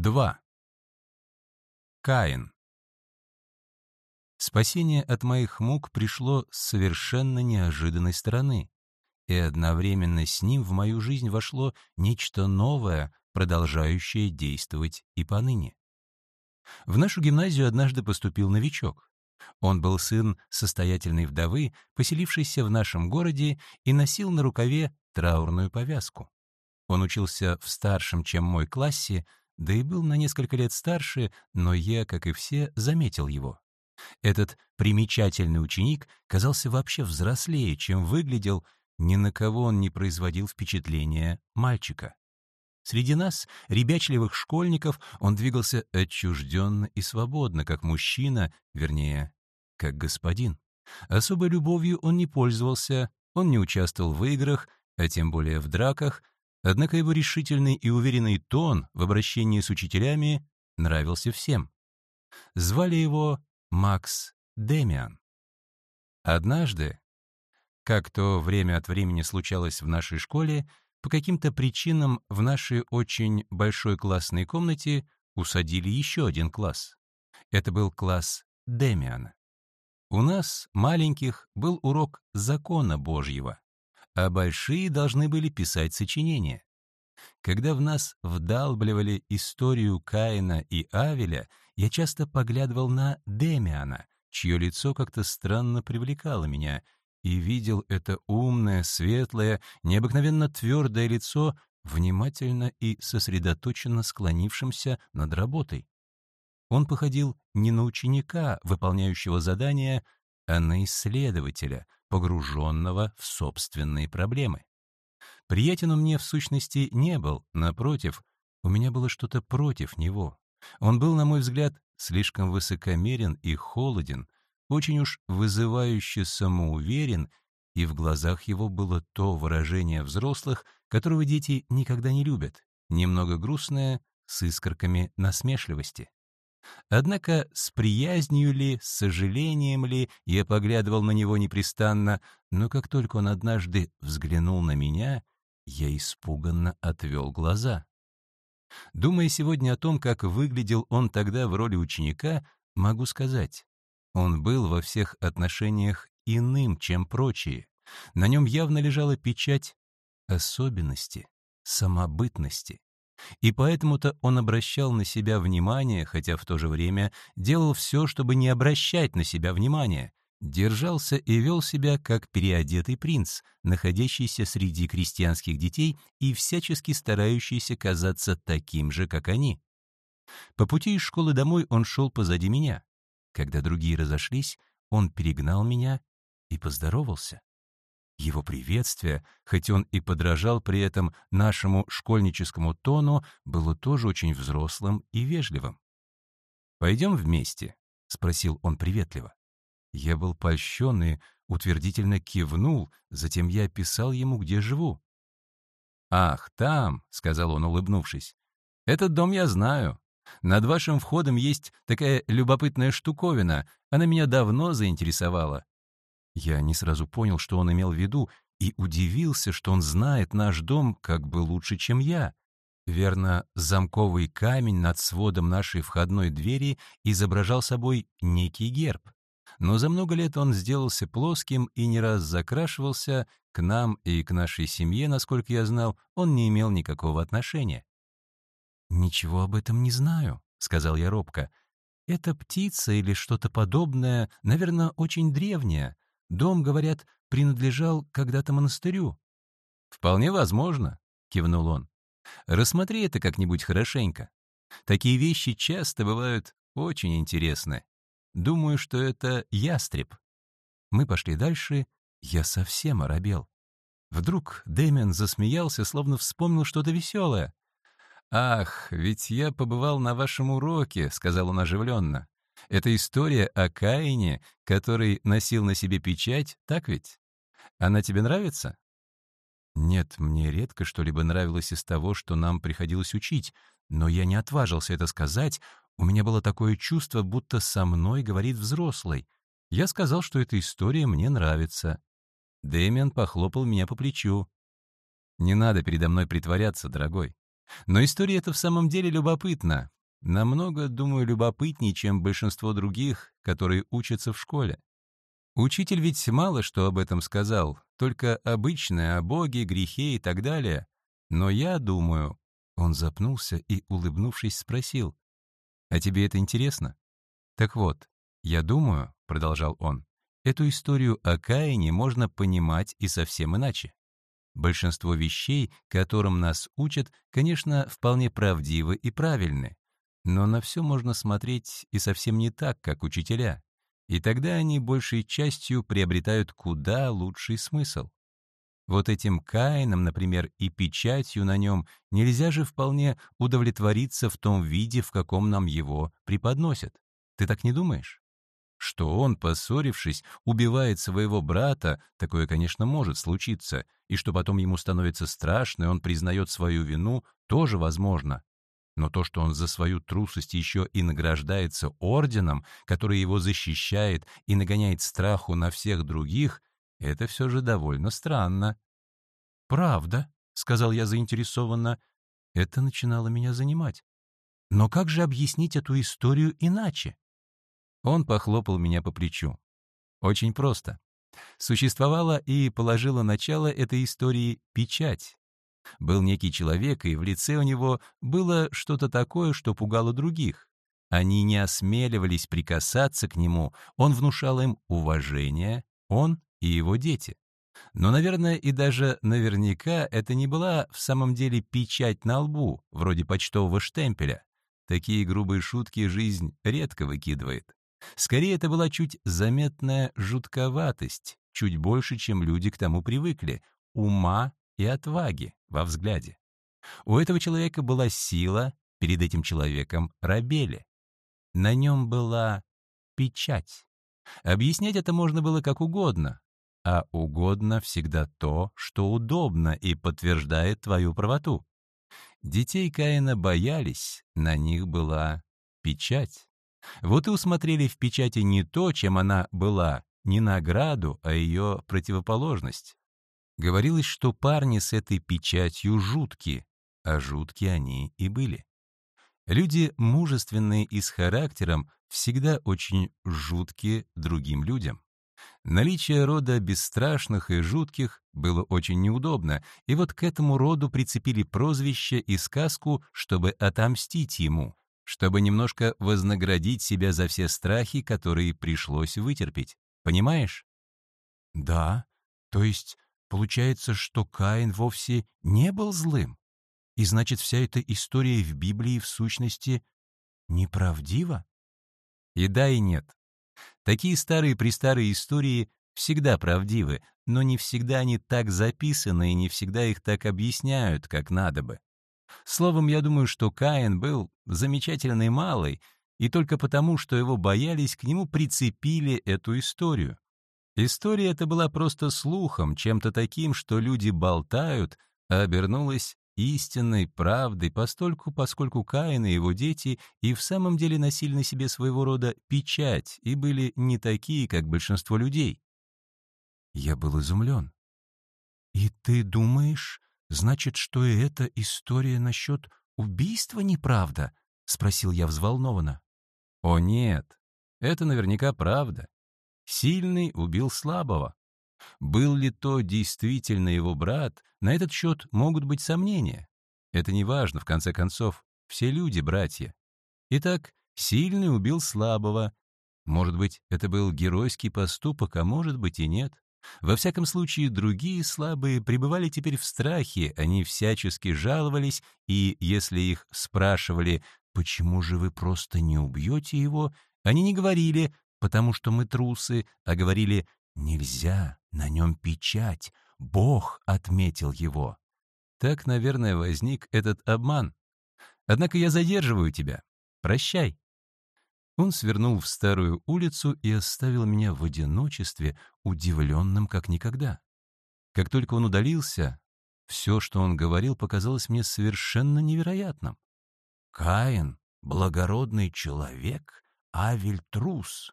2. Каин. Спасение от моих мук пришло с совершенно неожиданной стороны, и одновременно с ним в мою жизнь вошло нечто новое, продолжающее действовать и поныне. В нашу гимназию однажды поступил новичок. Он был сын состоятельной вдовы, поселившейся в нашем городе, и носил на рукаве траурную повязку. Он учился в старшем, чем мой классе, да и был на несколько лет старше, но я, как и все, заметил его. Этот примечательный ученик казался вообще взрослее, чем выглядел, ни на кого он не производил впечатления мальчика. Среди нас, ребячливых школьников, он двигался отчужденно и свободно, как мужчина, вернее, как господин. Особой любовью он не пользовался, он не участвовал в играх, а тем более в драках, Однако его решительный и уверенный тон в обращении с учителями нравился всем. Звали его Макс Демиан. Однажды, как то время от времени случалось в нашей школе, по каким-то причинам в нашей очень большой классной комнате усадили еще один класс. Это был класс Демиана. У нас, маленьких, был урок закона Божьего а большие должны были писать сочинения. Когда в нас вдалбливали историю Каина и Авеля, я часто поглядывал на Демиана, чье лицо как-то странно привлекало меня, и видел это умное, светлое, необыкновенно твердое лицо, внимательно и сосредоточенно склонившимся над работой. Он походил не на ученика, выполняющего задание, а на исследователя, погруженного в собственные проблемы. Приятен он мне в сущности не был, напротив, у меня было что-то против него. Он был, на мой взгляд, слишком высокомерен и холоден, очень уж вызывающе самоуверен, и в глазах его было то выражение взрослых, которого дети никогда не любят, немного грустное, с искорками насмешливости. Однако с приязнью ли, с сожалением ли я поглядывал на него непрестанно, но как только он однажды взглянул на меня, я испуганно отвел глаза. Думая сегодня о том, как выглядел он тогда в роли ученика, могу сказать, он был во всех отношениях иным, чем прочие. На нем явно лежала печать особенности, самобытности. И поэтому-то он обращал на себя внимание, хотя в то же время делал все, чтобы не обращать на себя внимания, держался и вел себя как переодетый принц, находящийся среди крестьянских детей и всячески старающийся казаться таким же, как они. По пути из школы домой он шел позади меня. Когда другие разошлись, он перегнал меня и поздоровался. Его приветствие, хоть он и подражал при этом нашему школьническому тону, было тоже очень взрослым и вежливым. «Пойдем вместе?» — спросил он приветливо. Я был польщен и утвердительно кивнул, затем я описал ему, где живу. «Ах, там», — сказал он, улыбнувшись, — «этот дом я знаю. Над вашим входом есть такая любопытная штуковина, она меня давно заинтересовала. Я не сразу понял, что он имел в виду, и удивился, что он знает наш дом как бы лучше, чем я. Верно, замковый камень над сводом нашей входной двери изображал собой некий герб. Но за много лет он сделался плоским и не раз закрашивался, к нам и к нашей семье, насколько я знал, он не имел никакого отношения. «Ничего об этом не знаю», — сказал я робко. «Это птица или что-то подобное, наверное, очень древнее. Дом, говорят, принадлежал когда-то монастырю. «Вполне возможно», — кивнул он. «Рассмотри это как-нибудь хорошенько. Такие вещи часто бывают очень интересны. Думаю, что это ястреб». Мы пошли дальше, я совсем оробел. Вдруг Дэмиан засмеялся, словно вспомнил что-то веселое. «Ах, ведь я побывал на вашем уроке», — сказал он оживленно. Это история о Каине, который носил на себе печать, так ведь? Она тебе нравится? Нет, мне редко что-либо нравилось из того, что нам приходилось учить, но я не отважился это сказать, у меня было такое чувство, будто со мной говорит взрослый. Я сказал, что эта история мне нравится. Дэмиан похлопал меня по плечу. «Не надо передо мной притворяться, дорогой. Но история эта в самом деле любопытна. Намного, думаю, любопытнее, чем большинство других, которые учатся в школе. Учитель ведь мало что об этом сказал, только обычное о Боге, грехе и так далее. Но я думаю... Он запнулся и, улыбнувшись, спросил. «А тебе это интересно?» «Так вот, я думаю, — продолжал он, — эту историю о Каине можно понимать и совсем иначе. Большинство вещей, которым нас учат, конечно, вполне правдивы и правильны, но на все можно смотреть и совсем не так, как учителя. И тогда они большей частью приобретают куда лучший смысл. Вот этим Каином, например, и печатью на нем нельзя же вполне удовлетвориться в том виде, в каком нам его преподносят. Ты так не думаешь? Что он, поссорившись, убивает своего брата, такое, конечно, может случиться, и что потом ему становится страшно, и он признает свою вину, тоже возможно. Но то, что он за свою трусость еще и награждается орденом, который его защищает и нагоняет страху на всех других, это все же довольно странно. «Правда», — сказал я заинтересованно, — это начинало меня занимать. Но как же объяснить эту историю иначе? Он похлопал меня по плечу. Очень просто. Существовала и положила начало этой истории печать. Был некий человек, и в лице у него было что-то такое, что пугало других. Они не осмеливались прикасаться к нему, он внушал им уважение, он и его дети. Но, наверное, и даже наверняка это не была в самом деле печать на лбу, вроде почтового штемпеля. Такие грубые шутки жизнь редко выкидывает. Скорее, это была чуть заметная жутковатость, чуть больше, чем люди к тому привыкли, ума и отваги во взгляде. У этого человека была сила, перед этим человеком рабели. На нем была печать. Объяснять это можно было как угодно, а угодно всегда то, что удобно и подтверждает твою правоту. Детей Каина боялись, на них была печать. Вот и усмотрели в печати не то, чем она была, не награду, а ее противоположность. Говорилось, что парни с этой печатью жуткие, а жуткие они и были. Люди, мужественные и с характером, всегда очень жуткие другим людям. Наличие рода бесстрашных и жутких было очень неудобно, и вот к этому роду прицепили прозвище и сказку, чтобы отомстить ему, чтобы немножко вознаградить себя за все страхи, которые пришлось вытерпеть. Понимаешь? Да, то есть Получается, что Каин вовсе не был злым? И значит, вся эта история в Библии в сущности неправдива? И да, и нет. Такие старые-престарые истории всегда правдивы, но не всегда они так записаны и не всегда их так объясняют, как надо бы. Словом, я думаю, что Каин был замечательный малый, и только потому, что его боялись, к нему прицепили эту историю. История эта была просто слухом, чем-то таким, что люди болтают, а обернулась истинной правдой, постольку, поскольку Каин и его дети и в самом деле носили на себе своего рода печать и были не такие, как большинство людей. Я был изумлен. «И ты думаешь, значит, что и эта история насчет убийства неправда?» — спросил я взволнованно. «О нет, это наверняка правда. Сильный убил слабого. Был ли то действительно его брат, на этот счет могут быть сомнения. Это не важно, в конце концов, все люди братья. Итак, сильный убил слабого. Может быть, это был геройский поступок, а может быть и нет. Во всяком случае, другие слабые пребывали теперь в страхе, они всячески жаловались, и если их спрашивали, почему же вы просто не убьете его, они не говорили потому что мы трусы, а говорили «нельзя, на нем печать, Бог отметил его». Так, наверное, возник этот обман. Однако я задерживаю тебя. Прощай. Он свернул в старую улицу и оставил меня в одиночестве, удивленным как никогда. Как только он удалился, все, что он говорил, показалось мне совершенно невероятным. Каин, благородный человек, Авель трус.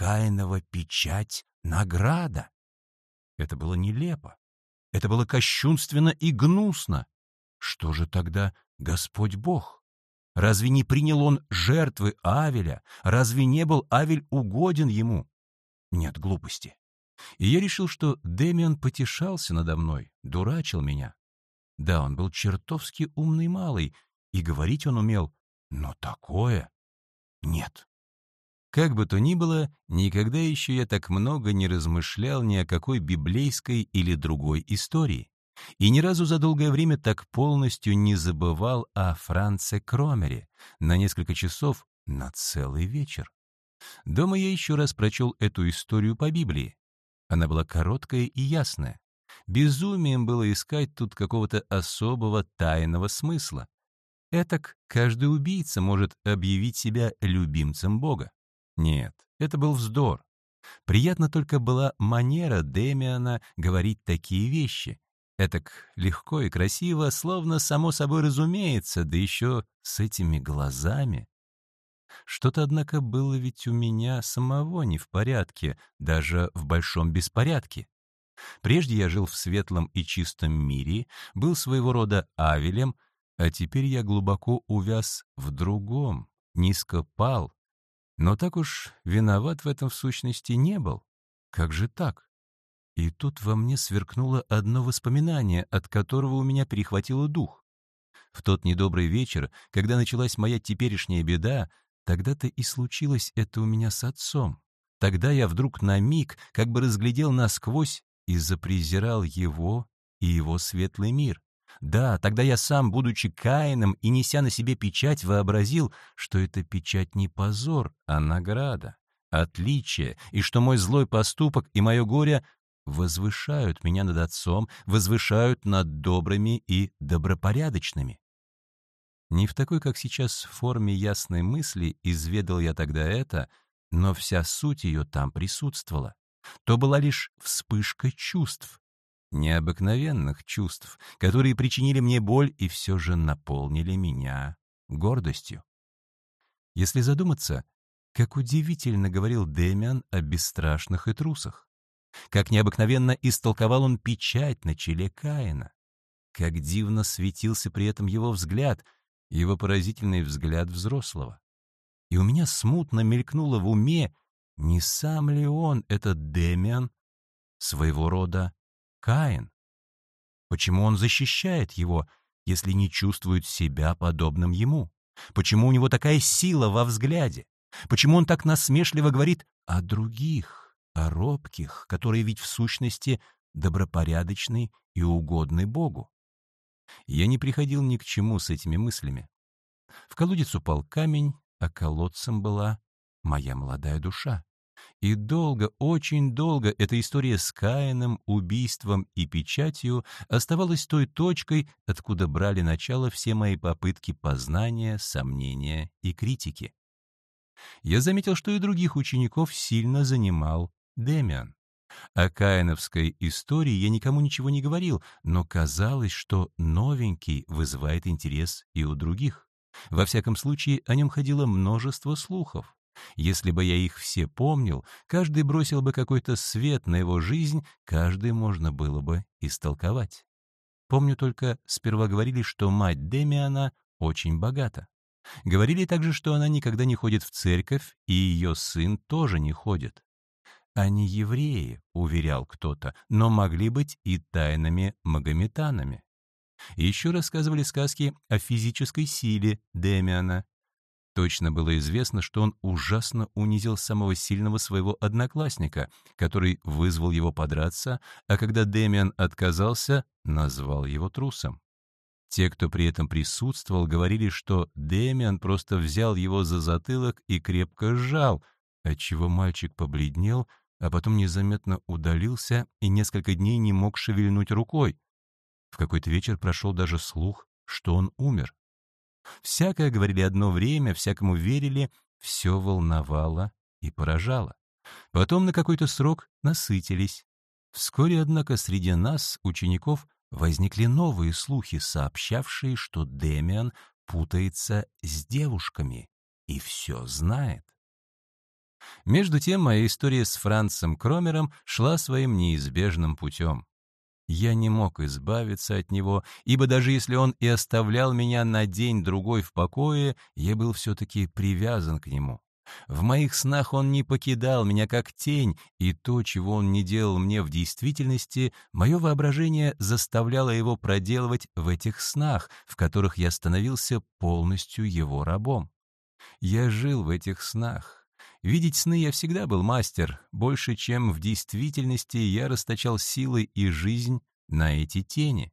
Каинова печать — награда. Это было нелепо. Это было кощунственно и гнусно. Что же тогда Господь Бог? Разве не принял он жертвы Авеля? Разве не был Авель угоден ему? Нет глупости. И я решил, что Демиан потешался надо мной, дурачил меня. Да, он был чертовски умный малый, и говорить он умел, но такое... Нет. Как бы то ни было, никогда еще я так много не размышлял ни о какой библейской или другой истории. И ни разу за долгое время так полностью не забывал о Франце Кромере на несколько часов на целый вечер. Дома я еще раз прочел эту историю по Библии. Она была короткая и ясная. Безумием было искать тут какого-то особого тайного смысла. Этак каждый убийца может объявить себя любимцем Бога. Нет, это был вздор. Приятно только была манера Демиана говорить такие вещи. Этак легко и красиво, словно само собой разумеется, да еще с этими глазами. Что-то, однако, было ведь у меня самого не в порядке, даже в большом беспорядке. Прежде я жил в светлом и чистом мире, был своего рода Авелем, а теперь я глубоко увяз в другом, низко пал. Но так уж виноват в этом в сущности не был. Как же так? И тут во мне сверкнуло одно воспоминание, от которого у меня перехватило дух. В тот недобрый вечер, когда началась моя теперешняя беда, Тогда-то и случилось это у меня с отцом. Тогда я вдруг на миг как бы разглядел насквозь и запрезирал его и его светлый мир. Да, тогда я сам, будучи Каином и неся на себе печать, вообразил, что эта печать не позор, а награда, отличие, и что мой злой поступок и мое горе возвышают меня над отцом, возвышают над добрыми и добропорядочными. Не в такой, как сейчас, форме ясной мысли изведал я тогда это, но вся суть ее там присутствовала. То была лишь вспышка чувств, необыкновенных чувств, которые причинили мне боль и все же наполнили меня гордостью. Если задуматься, как удивительно говорил Демиан о бесстрашных и трусах. Как необыкновенно истолковал он печать на челе Каина. Как дивно светился при этом его взгляд — его поразительный взгляд взрослого. И у меня смутно мелькнуло в уме, не сам ли он, этот Демиан, своего рода Каин? Почему он защищает его, если не чувствует себя подобным ему? Почему у него такая сила во взгляде? Почему он так насмешливо говорит о других, о робких, которые ведь в сущности добропорядочны и угодны Богу? Я не приходил ни к чему с этими мыслями. В колодец упал камень, а колодцем была моя молодая душа. И долго, очень долго эта история с Каином, убийством и печатью оставалась той точкой, откуда брали начало все мои попытки познания, сомнения и критики. Я заметил, что и других учеников сильно занимал Демиан. О каиновской истории я никому ничего не говорил, но казалось, что новенький вызывает интерес и у других. Во всяком случае, о нем ходило множество слухов. Если бы я их все помнил, каждый бросил бы какой-то свет на его жизнь, каждый можно было бы истолковать. Помню только, сперва говорили, что мать Демиана очень богата. Говорили также, что она никогда не ходит в церковь, и ее сын тоже не ходит. Они евреи, уверял кто-то, но могли быть и тайными магометанами. еще рассказывали сказки о физической силе Демиана. Точно было известно, что он ужасно унизил самого сильного своего одноклассника, который вызвал его подраться, а когда Демиан отказался, назвал его трусом. Те, кто при этом присутствовал, говорили, что Демиан просто взял его за затылок и крепко сжал, отчего мальчик побледнел а потом незаметно удалился и несколько дней не мог шевельнуть рукой. В какой-то вечер прошел даже слух, что он умер. Всякое говорили одно время, всякому верили, все волновало и поражало. Потом на какой-то срок насытились. Вскоре, однако, среди нас, учеников, возникли новые слухи, сообщавшие, что Демиан путается с девушками и все знает. Между тем, моя история с Францем Кромером шла своим неизбежным путем. Я не мог избавиться от него, ибо даже если он и оставлял меня на день-другой в покое, я был все-таки привязан к нему. В моих снах он не покидал меня как тень, и то, чего он не делал мне в действительности, мое воображение заставляло его проделывать в этих снах, в которых я становился полностью его рабом. Я жил в этих снах. Видеть сны я всегда был мастер, больше, чем в действительности я расточал силы и жизнь на эти тени.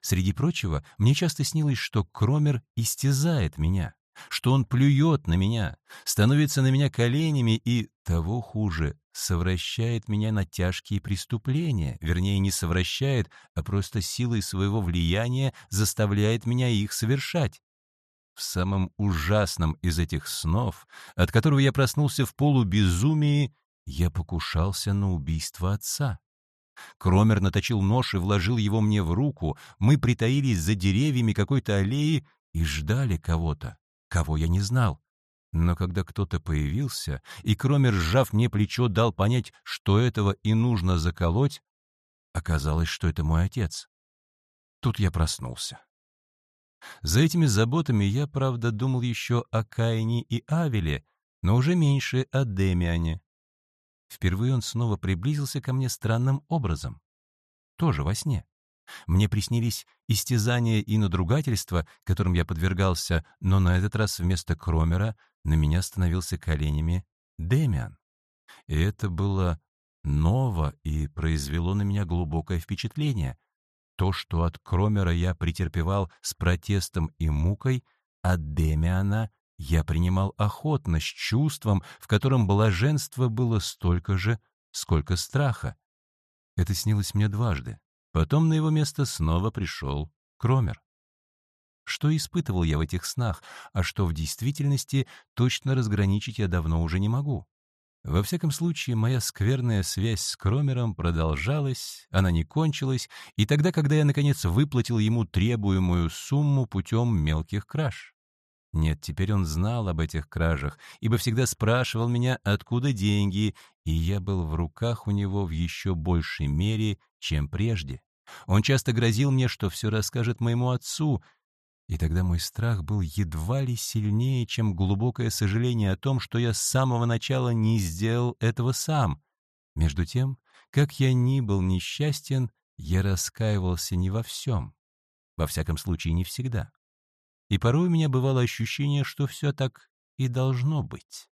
Среди прочего, мне часто снилось, что Кромер истязает меня что он плюет на меня, становится на меня коленями и, того хуже, совращает меня на тяжкие преступления, вернее, не совращает, а просто силой своего влияния заставляет меня их совершать. В самом ужасном из этих снов, от которого я проснулся в полубезумии, я покушался на убийство отца. Кромер наточил нож и вложил его мне в руку, мы притаились за деревьями какой-то аллеи и ждали кого-то кого я не знал. Но когда кто-то появился, и Кромер, сжав мне плечо, дал понять, что этого и нужно заколоть, оказалось, что это мой отец. Тут я проснулся. За этими заботами я, правда, думал еще о Каине и Авеле, но уже меньше о Демиане. Впервые он снова приблизился ко мне странным образом. Тоже во сне. Мне приснились истязания и надругательства, которым я подвергался, но на этот раз вместо Кромера на меня становился коленями Демиан. И это было ново и произвело на меня глубокое впечатление. То, что от Кромера я претерпевал с протестом и мукой, от Демиана я принимал охотно, с чувством, в котором блаженство было столько же, сколько страха. Это снилось мне дважды. Потом на его место снова пришел Кромер. Что испытывал я в этих снах, а что в действительности точно разграничить я давно уже не могу. Во всяком случае, моя скверная связь с Кромером продолжалась, она не кончилась, и тогда, когда я, наконец, выплатил ему требуемую сумму путем мелких краж. Нет, теперь он знал об этих кражах, ибо всегда спрашивал меня, откуда деньги, и я был в руках у него в еще большей мере, чем прежде. Он часто грозил мне, что все расскажет моему отцу, и тогда мой страх был едва ли сильнее, чем глубокое сожаление о том, что я с самого начала не сделал этого сам. Между тем, как я ни был несчастен, я раскаивался не во всем. Во всяком случае, не всегда. И порой у меня бывало ощущение, что все так и должно быть.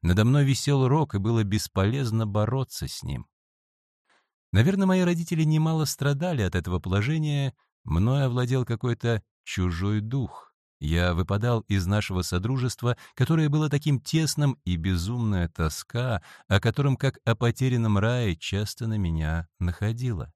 Надо мной висел рок, и было бесполезно бороться с ним. Наверное, мои родители немало страдали от этого положения, мною овладел какой-то чужой дух. Я выпадал из нашего содружества, которое было таким тесным, и безумная тоска, о котором, как о потерянном рае, часто на меня находила.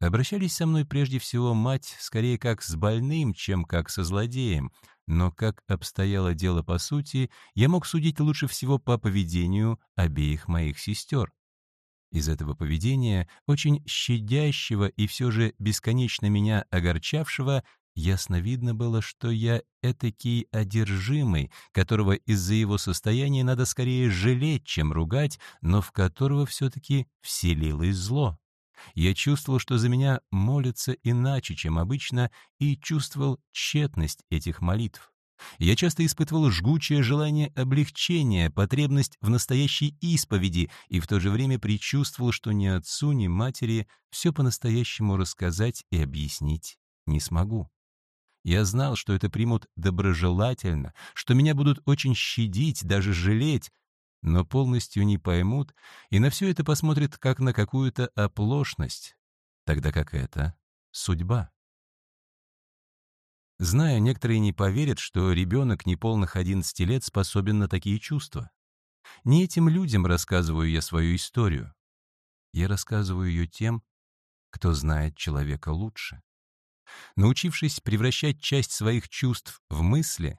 Обращались со мной прежде всего мать скорее как с больным, чем как со злодеем, но как обстояло дело по сути, я мог судить лучше всего по поведению обеих моих сестер. Из этого поведения, очень щадящего и все же бесконечно меня огорчавшего, ясно видно было, что я этакий одержимый, которого из-за его состояния надо скорее жалеть, чем ругать, но в которого все-таки вселилось зло. Я чувствовал, что за меня молятся иначе, чем обычно, и чувствовал тщетность этих молитв. Я часто испытывал жгучее желание облегчения, потребность в настоящей исповеди, и в то же время предчувствовал, что ни отцу, ни матери все по-настоящему рассказать и объяснить не смогу. Я знал, что это примут доброжелательно, что меня будут очень щадить, даже жалеть, но полностью не поймут и на все это посмотрят как на какую-то оплошность, тогда как это судьба. Зная, некоторые не поверят, что ребенок неполных 11 лет способен на такие чувства. Не этим людям рассказываю я свою историю. Я рассказываю ее тем, кто знает человека лучше. Научившись превращать часть своих чувств в мысли,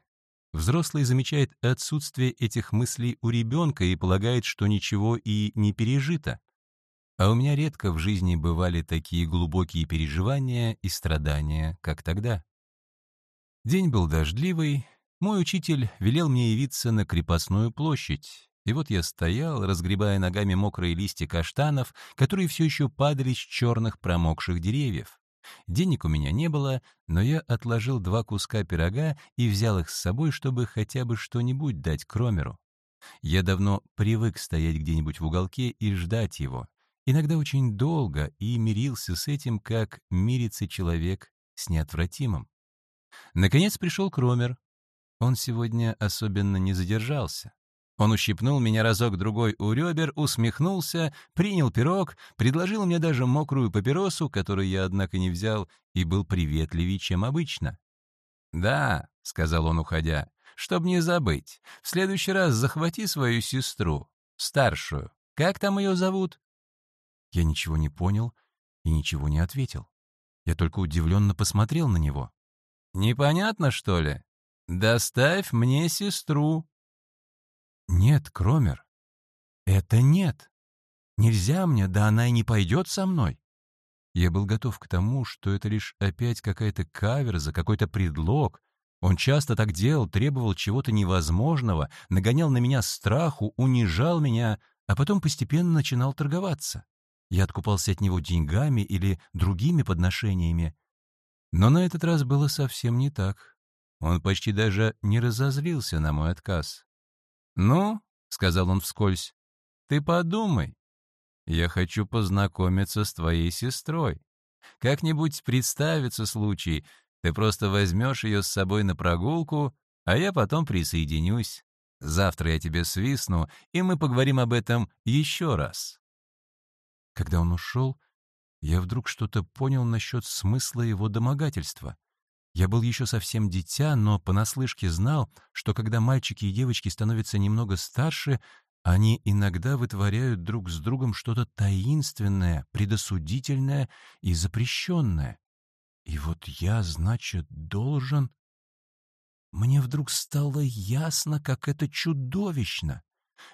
Взрослый замечает отсутствие этих мыслей у ребенка и полагает, что ничего и не пережито. А у меня редко в жизни бывали такие глубокие переживания и страдания, как тогда. День был дождливый, мой учитель велел мне явиться на крепостную площадь, И вот я стоял, разгребая ногами мокрые листья каштанов, которые все еще падали с черных промокших деревьев. Денег у меня не было, но я отложил два куска пирога и взял их с собой, чтобы хотя бы что-нибудь дать Кромеру. Я давно привык стоять где-нибудь в уголке и ждать его, иногда очень долго, и мирился с этим, как мирится человек с неотвратимым. Наконец пришел Кромер. Он сегодня особенно не задержался. Он ущипнул меня разок-другой у ребер, усмехнулся, принял пирог, предложил мне даже мокрую папиросу, которую я, однако, не взял, и был приветливее, чем обычно. «Да», — сказал он, уходя, — «чтоб не забыть, в следующий раз захвати свою сестру, старшую. Как там ее зовут?» Я ничего не понял и ничего не ответил. Я только удивленно посмотрел на него. «Непонятно, что ли? Доставь мне сестру», «Нет, Кромер, это нет. Нельзя мне, да она и не пойдет со мной». Я был готов к тому, что это лишь опять какая-то каверза, какой-то предлог. Он часто так делал, требовал чего-то невозможного, нагонял на меня страху, унижал меня, а потом постепенно начинал торговаться. Я откупался от него деньгами или другими подношениями. Но на этот раз было совсем не так. Он почти даже не разозлился на мой отказ. «Ну», — сказал он вскользь, — «ты подумай. Я хочу познакомиться с твоей сестрой. Как-нибудь представится случай, ты просто возьмешь ее с собой на прогулку, а я потом присоединюсь. Завтра я тебе свистну, и мы поговорим об этом еще раз». Когда он ушел, я вдруг что-то понял насчет смысла его домогательства — я был еще совсем дитя, но понаслышке знал, что когда мальчики и девочки становятся немного старше, они иногда вытворяют друг с другом что-то таинственное, предосудительное и запрещенное. И вот я, значит, должен... Мне вдруг стало ясно, как это чудовищно.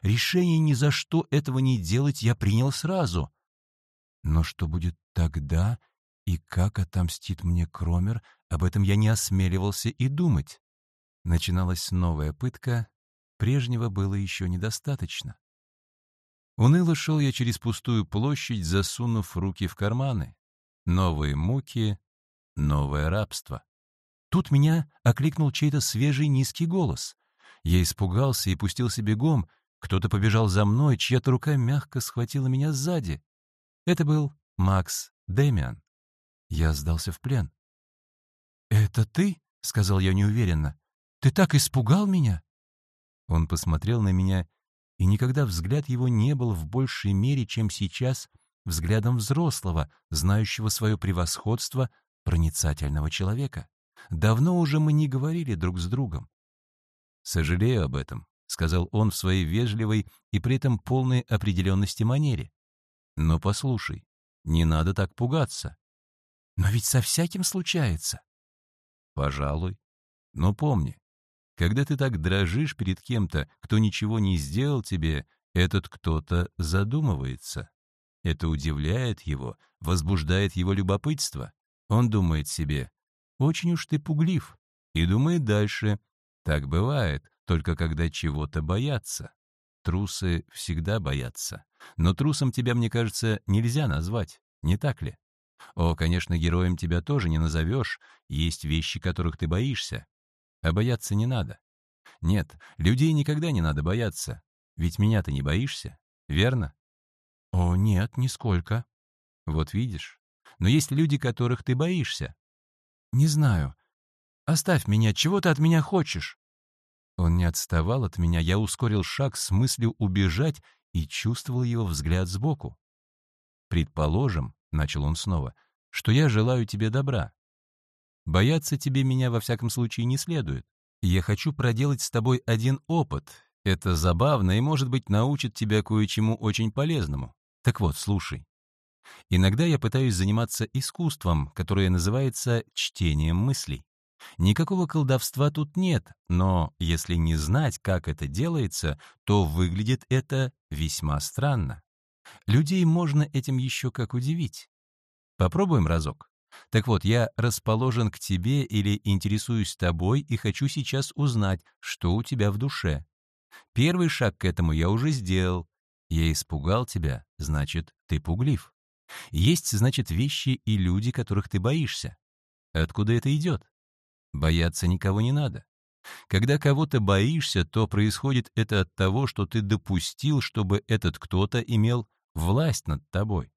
Решение ни за что этого не делать я принял сразу. Но что будет тогда и как отомстит мне Кромер, об этом я не осмеливался и думать. Начиналась новая пытка, прежнего было еще недостаточно. Уныло шел я через пустую площадь, засунув руки в карманы. Новые муки, новое рабство. Тут меня окликнул чей-то свежий низкий голос. Я испугался и пустился бегом. Кто-то побежал за мной, чья-то рука мягко схватила меня сзади. Это был Макс Дэмиан. Я сдался в плен. «Это ты?» — сказал я неуверенно. «Ты так испугал меня?» Он посмотрел на меня, и никогда взгляд его не был в большей мере, чем сейчас, взглядом взрослого, знающего свое превосходство, проницательного человека. Давно уже мы не говорили друг с другом. «Сожалею об этом», — сказал он в своей вежливой и при этом полной определенности манере. «Но послушай, не надо так пугаться. Но ведь со всяким случается. Пожалуй. Но помни, когда ты так дрожишь перед кем-то, кто ничего не сделал тебе, этот кто-то задумывается. Это удивляет его, возбуждает его любопытство. Он думает себе, очень уж ты пуглив, и думает дальше. Так бывает, только когда чего-то боятся. Трусы всегда боятся. Но трусом тебя, мне кажется, нельзя назвать, не так ли? О, конечно, героем тебя тоже не назовешь, есть вещи, которых ты боишься. А бояться не надо. Нет, людей никогда не надо бояться. Ведь меня ты не боишься, верно? О, нет, нисколько. Вот видишь. Но есть люди, которых ты боишься. Не знаю. Оставь меня, чего ты от меня хочешь? Он не отставал от меня, я ускорил шаг с мыслью убежать и чувствовал его взгляд сбоку. Предположим, начал он снова, — «что я желаю тебе добра. Бояться тебе меня во всяком случае не следует. Я хочу проделать с тобой один опыт. Это забавно и, может быть, научит тебя кое-чему очень полезному. Так вот, слушай. Иногда я пытаюсь заниматься искусством, которое называется чтением мыслей. Никакого колдовства тут нет, но если не знать, как это делается, то выглядит это весьма странно. Людей можно этим еще как удивить. Попробуем разок. Так вот, я расположен к тебе или интересуюсь тобой и хочу сейчас узнать, что у тебя в душе. Первый шаг к этому я уже сделал. Я испугал тебя, значит, ты пуглив. Есть, значит, вещи и люди, которых ты боишься. Откуда это идет? Бояться никого не надо. Когда кого-то боишься, то происходит это от того, что ты допустил, чтобы этот кто-то имел власть над тобой.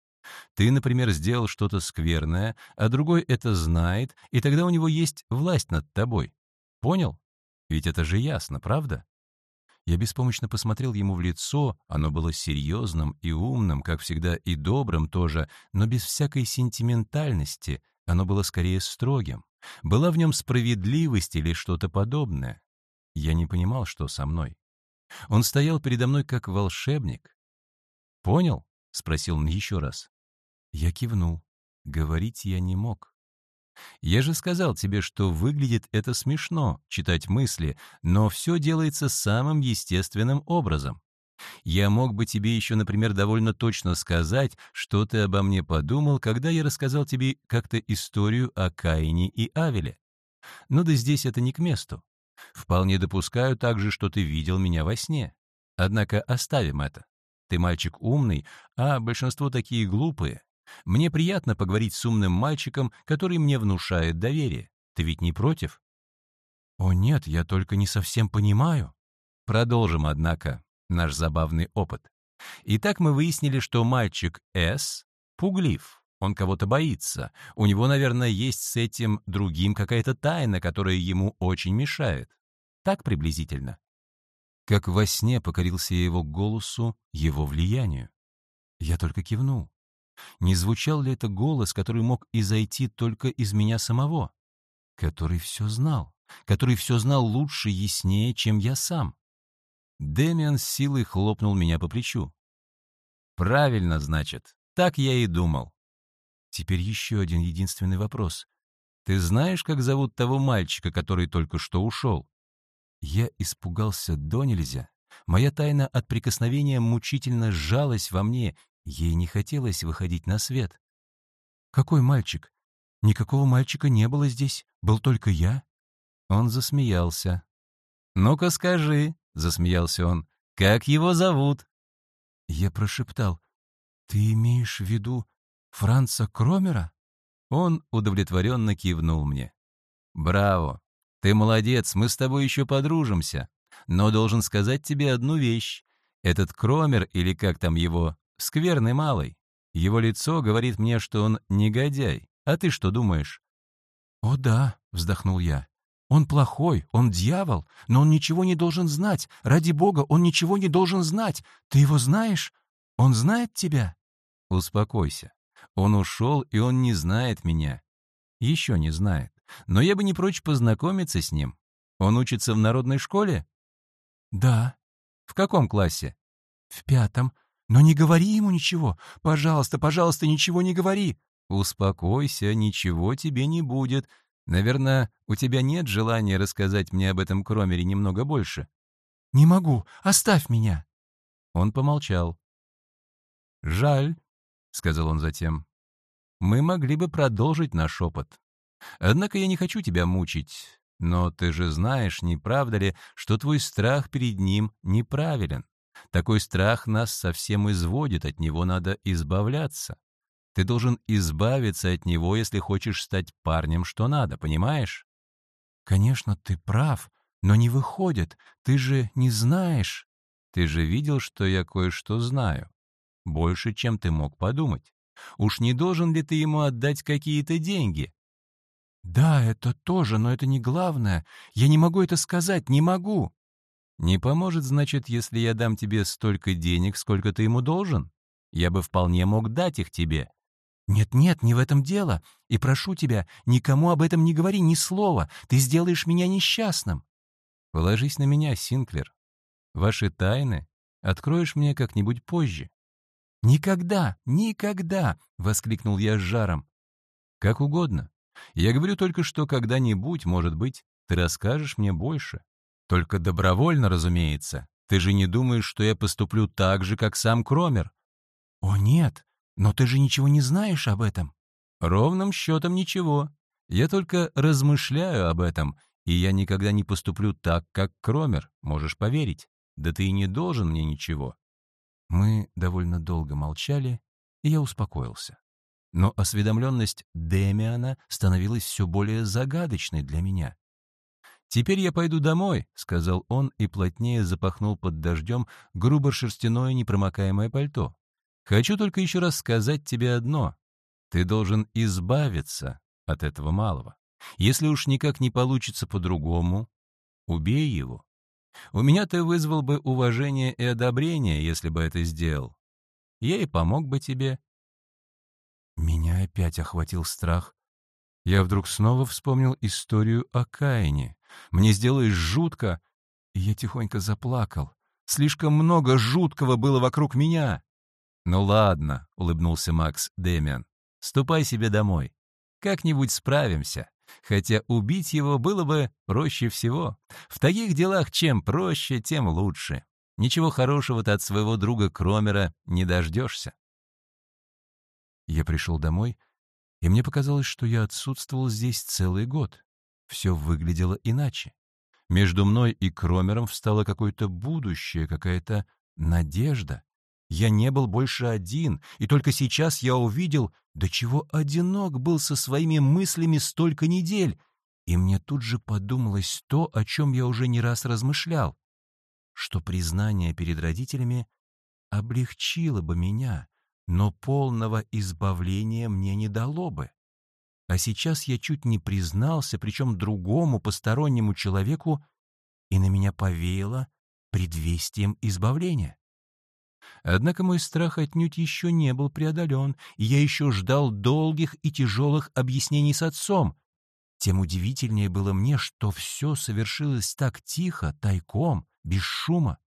Ты, например, сделал что-то скверное, а другой это знает, и тогда у него есть власть над тобой. Понял? Ведь это же ясно, правда? Я беспомощно посмотрел ему в лицо, оно было серьезным и умным, как всегда, и добрым тоже, но без всякой сентиментальности, оно было скорее строгим. Была в нем справедливость или что-то подобное. Я не понимал, что со мной. Он стоял передо мной как волшебник. «Понял?» — спросил он еще раз. Я кивнул. Говорить я не мог. Я же сказал тебе, что выглядит это смешно, читать мысли, но все делается самым естественным образом. Я мог бы тебе еще, например, довольно точно сказать, что ты обо мне подумал, когда я рассказал тебе как-то историю о Каине и Авеле. Но да здесь это не к месту. Вполне допускаю также, что ты видел меня во сне. Однако оставим это. Ты мальчик умный, а большинство такие глупые. Мне приятно поговорить с умным мальчиком, который мне внушает доверие. Ты ведь не против? О нет, я только не совсем понимаю. Продолжим, однако, наш забавный опыт. Итак, мы выяснили, что мальчик С пуглив. Он кого-то боится. У него, наверное, есть с этим другим какая-то тайна, которая ему очень мешает. Так приблизительно. Как во сне покорился я его голосу, его влиянию. Я только кивнул. Не звучал ли это голос, который мог изойти только из меня самого? Который все знал, который все знал лучше, яснее, чем я сам. Дэмиан с силой хлопнул меня по плечу. «Правильно, значит. Так я и думал». Теперь еще один единственный вопрос. «Ты знаешь, как зовут того мальчика, который только что ушел?» Я испугался до нельзя. Моя тайна от прикосновения мучительно сжалась во мне, Ей не хотелось выходить на свет. «Какой мальчик? Никакого мальчика не было здесь, был только я». Он засмеялся. «Ну-ка скажи», — засмеялся он, — «как его зовут?» Я прошептал, «Ты имеешь в виду Франца Кромера?» Он удовлетворенно кивнул мне. «Браво! Ты молодец, мы с тобой еще подружимся. Но должен сказать тебе одну вещь. Этот Кромер, или как там его, Скверный малый. Его лицо говорит мне, что он негодяй. А ты что думаешь?» «О да», — вздохнул я. «Он плохой, он дьявол, но он ничего не должен знать. Ради бога, он ничего не должен знать. Ты его знаешь? Он знает тебя?» «Успокойся. Он ушел, и он не знает меня. Еще не знает. Но я бы не прочь познакомиться с ним. Он учится в народной школе?» «Да». «В каком классе?» «В пятом. Но не говори ему ничего. Пожалуйста, пожалуйста, ничего не говори. Успокойся, ничего тебе не будет. Наверное, у тебя нет желания рассказать мне об этом Кромере немного больше. Не могу. Оставь меня. Он помолчал. Жаль, сказал он затем. Мы могли бы продолжить наш опыт. Однако я не хочу тебя мучить. Но ты же знаешь, не правда ли, что твой страх перед ним неправилен? Такой страх нас совсем изводит, от него надо избавляться. Ты должен избавиться от него, если хочешь стать парнем, что надо, понимаешь? Конечно, ты прав, но не выходит, ты же не знаешь. Ты же видел, что я кое-что знаю. Больше, чем ты мог подумать. Уж не должен ли ты ему отдать какие-то деньги? Да, это тоже, но это не главное. Я не могу это сказать, не могу. Не поможет, значит, если я дам тебе столько денег, сколько ты ему должен? Я бы вполне мог дать их тебе. Нет-нет, не в этом дело. И прошу тебя, никому об этом не говори ни слова. Ты сделаешь меня несчастным. Положись на меня, Синклер. Ваши тайны откроешь мне как-нибудь позже. «Никогда, никогда!» — воскликнул я с жаром. «Как угодно. Я говорю только, что когда-нибудь, может быть, ты расскажешь мне больше. Только добровольно, разумеется. Ты же не думаешь, что я поступлю так же, как сам Кромер? О, нет, но ты же ничего не знаешь об этом. Ровным счетом ничего. Я только размышляю об этом, и я никогда не поступлю так, как Кромер, можешь поверить. Да ты и не должен мне ничего». Мы довольно долго молчали, и я успокоился. Но осведомленность Демиана становилась все более загадочной для меня. «Теперь я пойду домой», — сказал он и плотнее запахнул под дождем грубо шерстяное непромокаемое пальто. «Хочу только еще раз сказать тебе одно. Ты должен избавиться от этого малого. Если уж никак не получится по-другому, убей его. У меня ты вызвал бы уважение и одобрение, если бы это сделал. Я и помог бы тебе». Меня опять охватил страх. Я вдруг снова вспомнил историю о Каине. Мне сделалось жутко, и я тихонько заплакал. Слишком много жуткого было вокруг меня. «Ну ладно», — улыбнулся Макс Дэмиан, — «ступай себе домой. Как-нибудь справимся. Хотя убить его было бы проще всего. В таких делах чем проще, тем лучше. Ничего хорошего ты от своего друга Кромера не дождешься». Я пришел домой, и мне показалось, что я отсутствовал здесь целый год. Все выглядело иначе. Между мной и Кромером встало какое-то будущее, какая-то надежда. Я не был больше один, и только сейчас я увидел, до чего одинок был со своими мыслями столько недель, и мне тут же подумалось то, о чем я уже не раз размышлял, что признание перед родителями облегчило бы меня, но полного избавления мне не дало бы. А сейчас я чуть не признался, причем другому постороннему человеку, и на меня повеяло предвестием избавления. Однако мой страх отнюдь еще не был преодолен, и я еще ждал долгих и тяжелых объяснений с отцом. Тем удивительнее было мне, что все совершилось так тихо, тайком, без шума.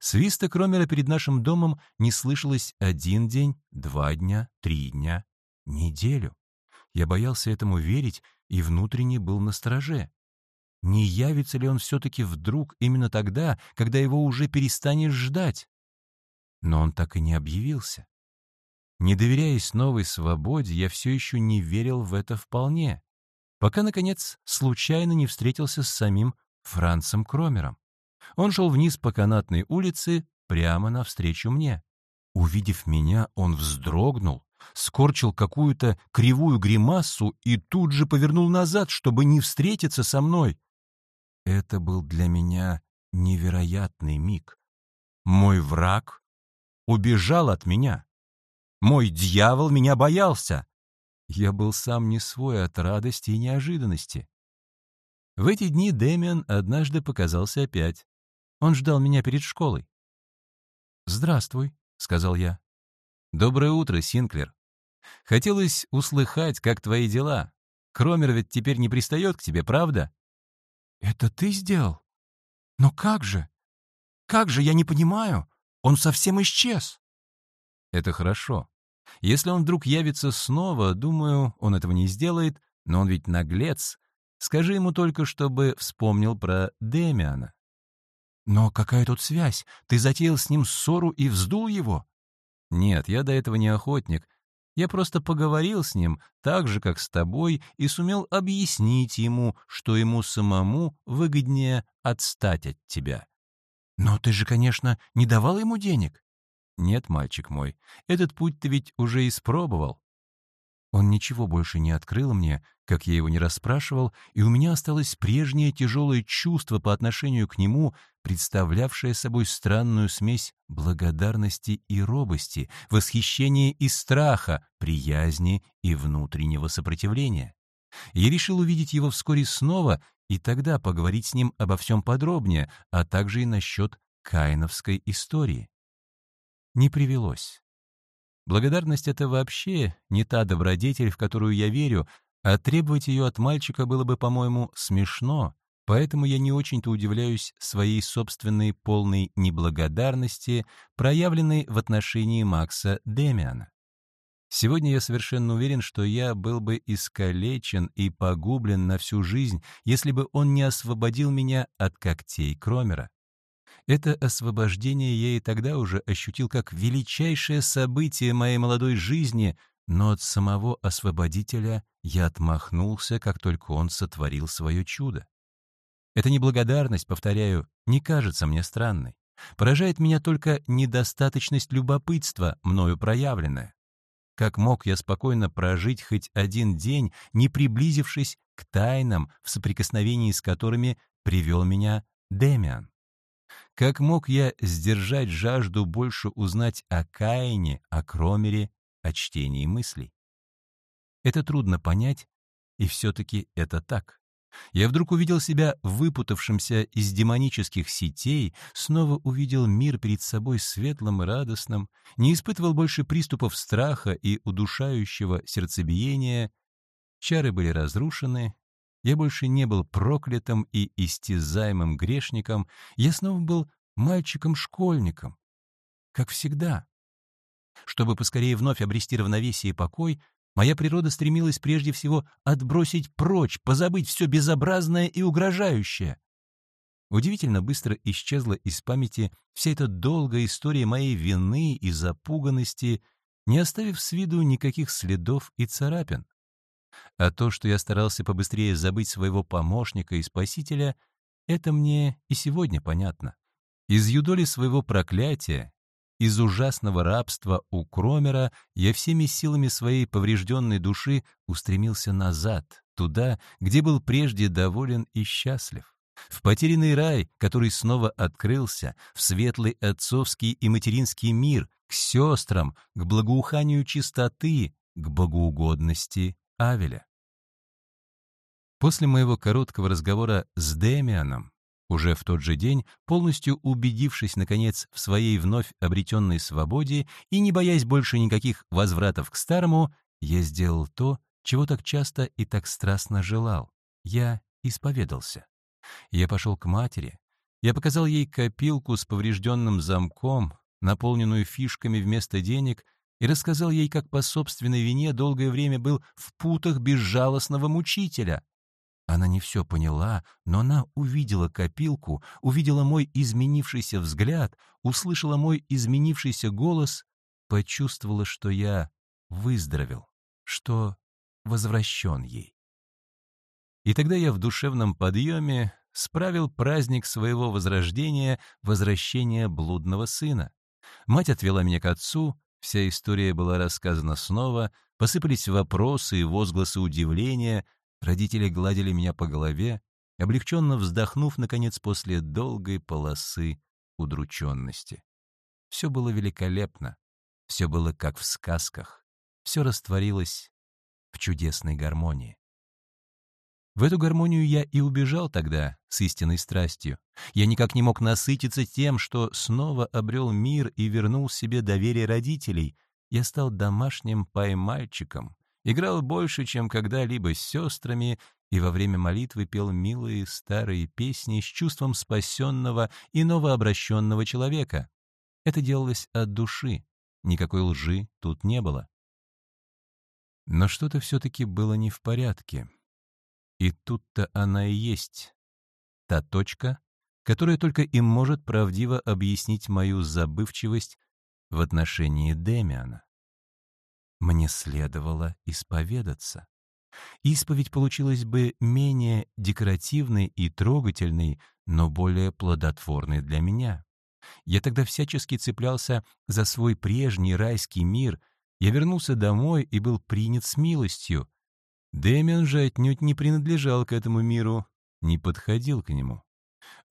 Свиста Кромера перед нашим домом не слышалось один день, два дня, три дня, неделю. Я боялся этому верить и внутренне был на стороже. Не явится ли он все-таки вдруг именно тогда, когда его уже перестанешь ждать? Но он так и не объявился. Не доверяясь новой свободе, я все еще не верил в это вполне, пока, наконец, случайно не встретился с самим Францем Кромером. Он шел вниз по канатной улице прямо навстречу мне. Увидев меня, он вздрогнул, скорчил какую-то кривую гримасу и тут же повернул назад, чтобы не встретиться со мной. Это был для меня невероятный миг. Мой враг убежал от меня. Мой дьявол меня боялся. Я был сам не свой от радости и неожиданности. В эти дни Дэмиан однажды показался опять. Он ждал меня перед школой. «Здравствуй», — сказал я. «Доброе утро, Синклер. Хотелось услыхать, как твои дела. Кромер ведь теперь не пристает к тебе, правда?» «Это ты сделал? Но как же? Как же, я не понимаю. Он совсем исчез». «Это хорошо. Если он вдруг явится снова, думаю, он этого не сделает, но он ведь наглец. Скажи ему только, чтобы вспомнил про Демиана». «Но какая тут связь? Ты затеял с ним ссору и вздул его?» «Нет, я до этого не охотник. Я просто поговорил с ним так же, как с тобой, и сумел объяснить ему, что ему самому выгоднее отстать от тебя. Но ты же, конечно, не давал ему денег. Нет, мальчик мой, этот путь ты ведь уже испробовал. Он ничего больше не открыл мне, как я его не расспрашивал, и у меня осталось прежнее тяжелое чувство по отношению к нему, представлявшее собой странную смесь благодарности и робости, восхищения и страха, приязни и внутреннего сопротивления. Я решил увидеть его вскоре снова и тогда поговорить с ним обо всем подробнее, а также и насчет каиновской истории. Не привелось. Благодарность — это вообще не та добродетель, в которую я верю, а требовать ее от мальчика было бы, по-моему, смешно, поэтому я не очень-то удивляюсь своей собственной полной неблагодарности, проявленной в отношении Макса Демиана. Сегодня я совершенно уверен, что я был бы искалечен и погублен на всю жизнь, если бы он не освободил меня от когтей Кромера. Это освобождение я и тогда уже ощутил как величайшее событие моей молодой жизни, но от самого освободителя я отмахнулся, как только он сотворил свое чудо. Эта неблагодарность, повторяю, не кажется мне странной. Поражает меня только недостаточность любопытства, мною проявленная. Как мог я спокойно прожить хоть один день, не приблизившись к тайнам, в соприкосновении с которыми привел меня Демиан? Как мог я сдержать жажду больше узнать о Каине, о Кромере, о чтении мыслей? Это трудно понять, и все-таки это так. Я вдруг увидел себя выпутавшимся из демонических сетей, снова увидел мир перед собой светлым и радостным, не испытывал больше приступов страха и удушающего сердцебиения. Чары были разрушены, я больше не был проклятым и истязаемым грешником, я снова был мальчиком-школьником, как всегда. Чтобы поскорее вновь обрести равновесие и покой, моя природа стремилась прежде всего отбросить прочь, позабыть все безобразное и угрожающее. Удивительно быстро исчезла из памяти вся эта долгая история моей вины и запуганности, не оставив с виду никаких следов и царапин. А то, что я старался побыстрее забыть своего помощника и спасителя, это мне и сегодня понятно. Из юдоли своего проклятия, из ужасного рабства у Кромера я всеми силами своей поврежденной души устремился назад, туда, где был прежде доволен и счастлив. В потерянный рай, который снова открылся, в светлый отцовский и материнский мир, к сестрам, к благоуханию чистоты, к богоугодности Авеля. После моего короткого разговора с Демианом, уже в тот же день, полностью убедившись, наконец, в своей вновь обретенной свободе и не боясь больше никаких возвратов к старому, я сделал то, чего так часто и так страстно желал. Я исповедался. Я пошел к матери. Я показал ей копилку с поврежденным замком, наполненную фишками вместо денег — и рассказал ей, как по собственной вине долгое время был в путах безжалостного мучителя. Она не все поняла, но она увидела копилку, увидела мой изменившийся взгляд, услышала мой изменившийся голос, почувствовала, что я выздоровел, что возвращен ей. И тогда я в душевном подъеме справил праздник своего возрождения, возвращения блудного сына. Мать отвела меня к отцу, Вся история была рассказана снова, посыпались вопросы и возгласы удивления, родители гладили меня по голове, облегченно вздохнув, наконец, после долгой полосы удрученности. Все было великолепно, все было как в сказках, все растворилось в чудесной гармонии. В эту гармонию я и убежал тогда с истинной страстью. Я никак не мог насытиться тем, что снова обрел мир и вернул себе доверие родителей. Я стал домашним поймальчиком, играл больше, чем когда-либо с сестрами, и во время молитвы пел милые старые песни с чувством спасенного и новообращенного человека. Это делалось от души, никакой лжи тут не было. Но что-то все-таки было не в порядке. И тут-то она и есть. Та точка, которая только и может правдиво объяснить мою забывчивость в отношении Демиана. Мне следовало исповедаться. Исповедь получилась бы менее декоративной и трогательной, но более плодотворной для меня. Я тогда всячески цеплялся за свой прежний райский мир, я вернулся домой и был принят с милостью, Дэмиан же отнюдь не принадлежал к этому миру, не подходил к нему.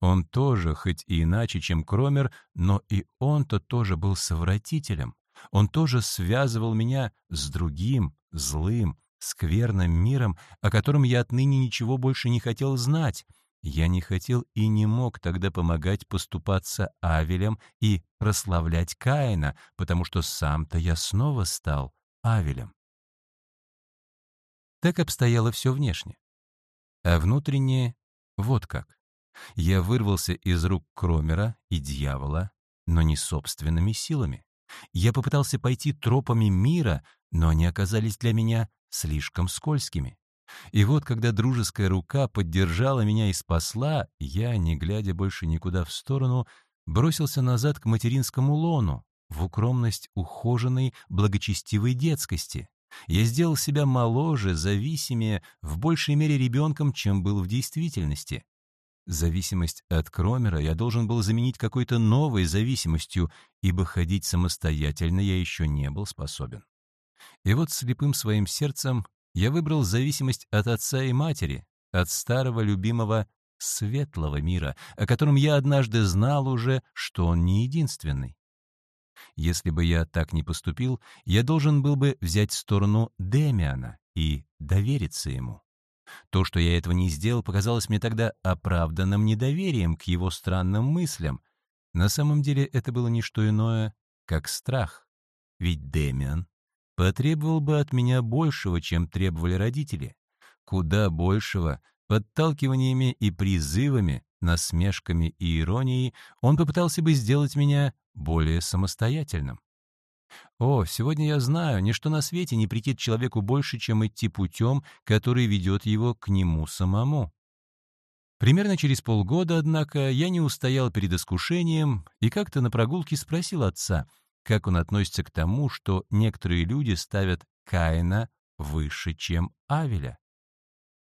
Он тоже, хоть и иначе, чем Кромер, но и он-то тоже был совратителем. Он тоже связывал меня с другим, злым, скверным миром, о котором я отныне ничего больше не хотел знать. Я не хотел и не мог тогда помогать поступаться Авелем и прославлять Каина, потому что сам-то я снова стал Авелем. Так обстояло все внешне. А внутреннее — вот как. Я вырвался из рук Кромера и дьявола, но не собственными силами. Я попытался пойти тропами мира, но они оказались для меня слишком скользкими. И вот, когда дружеская рука поддержала меня и спасла, я, не глядя больше никуда в сторону, бросился назад к материнскому лону, в укромность ухоженной, благочестивой детскости. Я сделал себя моложе, зависимее, в большей мере ребенком, чем был в действительности. Зависимость от Кромера я должен был заменить какой-то новой зависимостью, ибо ходить самостоятельно я еще не был способен. И вот слепым своим сердцем я выбрал зависимость от отца и матери, от старого любимого светлого мира, о котором я однажды знал уже, что он не единственный. Если бы я так не поступил, я должен был бы взять сторону Демиана и довериться ему. То, что я этого не сделал, показалось мне тогда оправданным недоверием к его странным мыслям. На самом деле это было не что иное, как страх. Ведь Демиан потребовал бы от меня большего, чем требовали родители. Куда большего, подталкиваниями и призывами, насмешками и иронией, он попытался бы сделать меня более самостоятельным. О, сегодня я знаю, ничто на свете не претит человеку больше, чем идти путем, который ведет его к нему самому. Примерно через полгода, однако, я не устоял перед искушением и как-то на прогулке спросил отца, как он относится к тому, что некоторые люди ставят Каина выше, чем Авеля.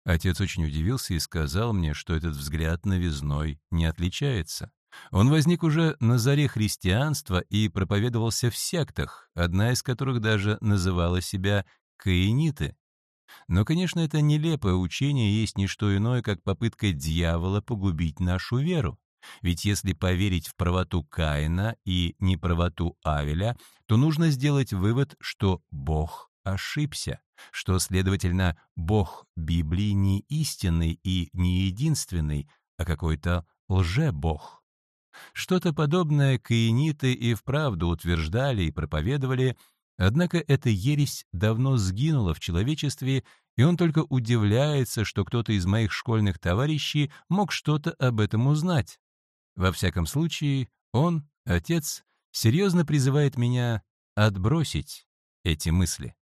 Отец очень удивился и сказал мне, что этот взгляд новизной не отличается. Он возник уже на заре христианства и проповедовался в сектах, одна из которых даже называла себя каиниты. Но, конечно, это нелепое учение есть не что иное, как попытка дьявола погубить нашу веру. Ведь если поверить в правоту Каина и неправоту Авеля, то нужно сделать вывод, что Бог ошибся, что, следовательно, Бог Библии не истинный и не единственный, а какой-то лже-бог. Что-то подобное каиниты и вправду утверждали и проповедовали, однако эта ересь давно сгинула в человечестве, и он только удивляется, что кто-то из моих школьных товарищей мог что-то об этом узнать. Во всяком случае, он, отец, серьезно призывает меня отбросить эти мысли.